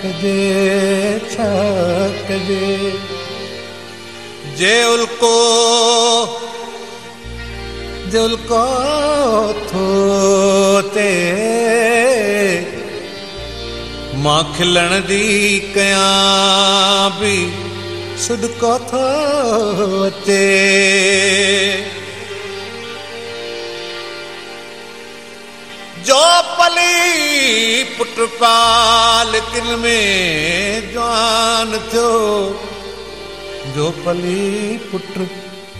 छक दे छक दे। जे उनको जे उनको थोते। माँ खिलण जी कयां बि सुॾको थोते। जो पली पुट पाल किन में जवान थियो। जो पली पुट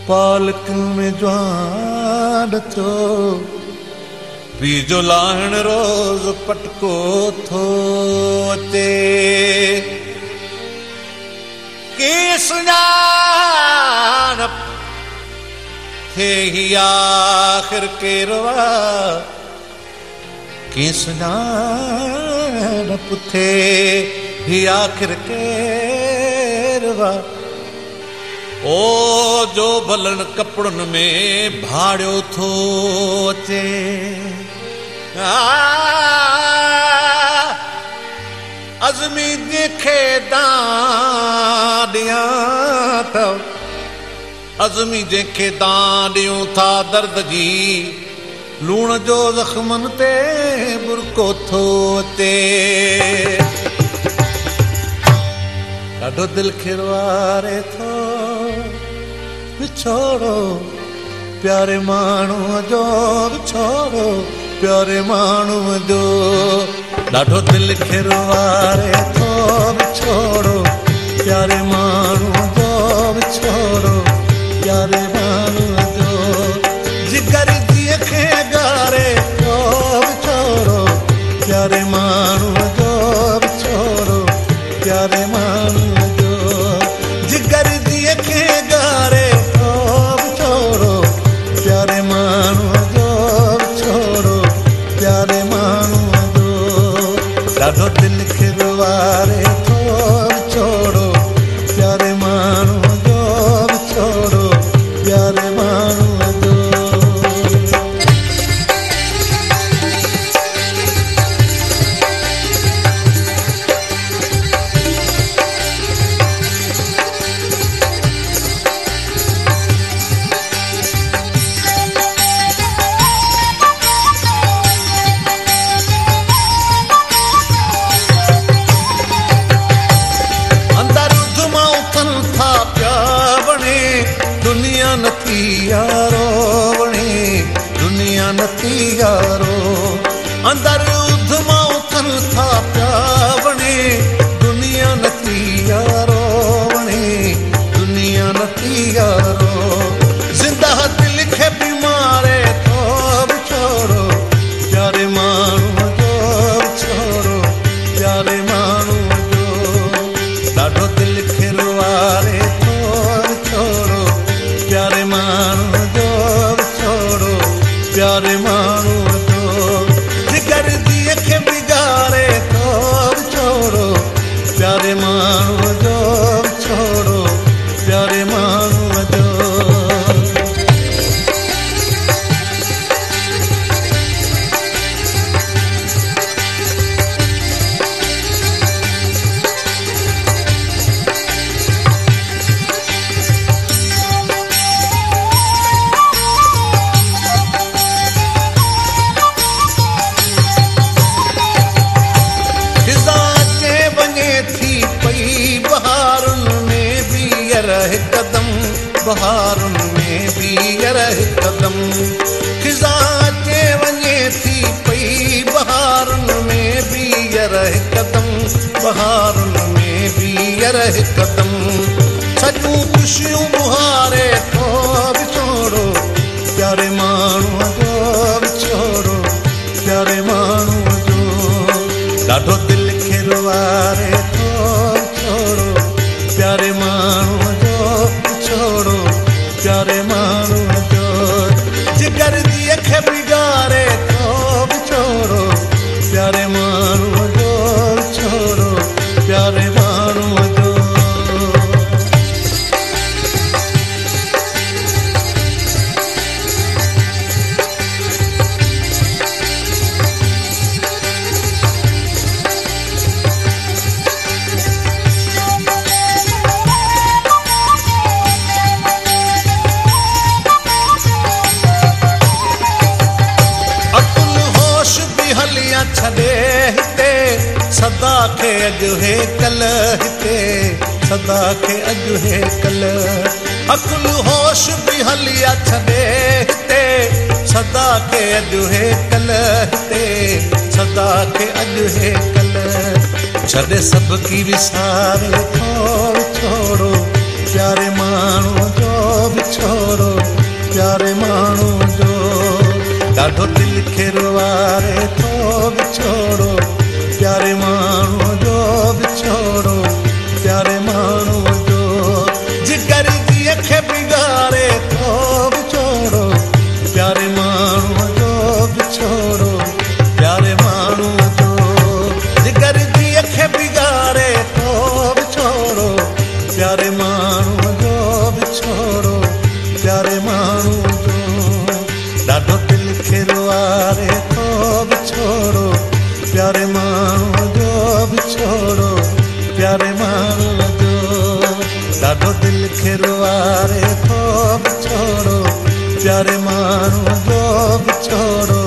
पाल किन में जवान थियो। पी जो लाहण रोज़ पटको थो अचे। की सुञाण थे ही आख़िर केरु ڪه سڃاڻ ٿي هي آخر ڪير او جو ڀلن ڪپڙن ۾ ڀاڙيو ٿو اچي. ازمي جنهن کي دان ڏيان ته ازمي جنهن کي دان ڏيون ٿا درد جي لوڻ جو زخمن ٿو وڇوڙو پياري ماڻهوءَ جو وڇوڙو پياري ماڻهوءَ جو ڏاڍو دل کرواري ٿو وڇوڙو پياري ماڻهوءَ جو وڇوڙو پياري ٿا پيا وڻي. دنيا دنيا کي بيماري ٿو وڇوڙو پياري ماڻهوءَ جو پياري جو. ڏاڍو ٿو پياري جو پياري ماڻهوءَ ٻيهر هڪدم بهارن ۾ ٻيهر هڪدم کسا اچي وڃي ٿي پئي بهارن ۾ ٻيهر هڪدم بهارن ۾ ٻيهر هڪدم سڄون خوشيون بهاري ٿو हे कल हिते सदा खे अॼु हे कल अकुल होश बि हलिया छॾे हिते सदा खे अॼु हे कल हिते सदा खे अॼु हे कल छॾे सभु की विसारे थो छोड़ो, प्यारे माण्हू जो बि छोड़ो, प्यारे माण्हू जो। ॾाढो दिलि खे रुवारे थो ڇوڙو پياري ماڻهو جو ڏاڍو دل کي رواري ٿو به ڇوڙو پياري ماڻهو جو به ڇوڙو. پياري ماڻهو جو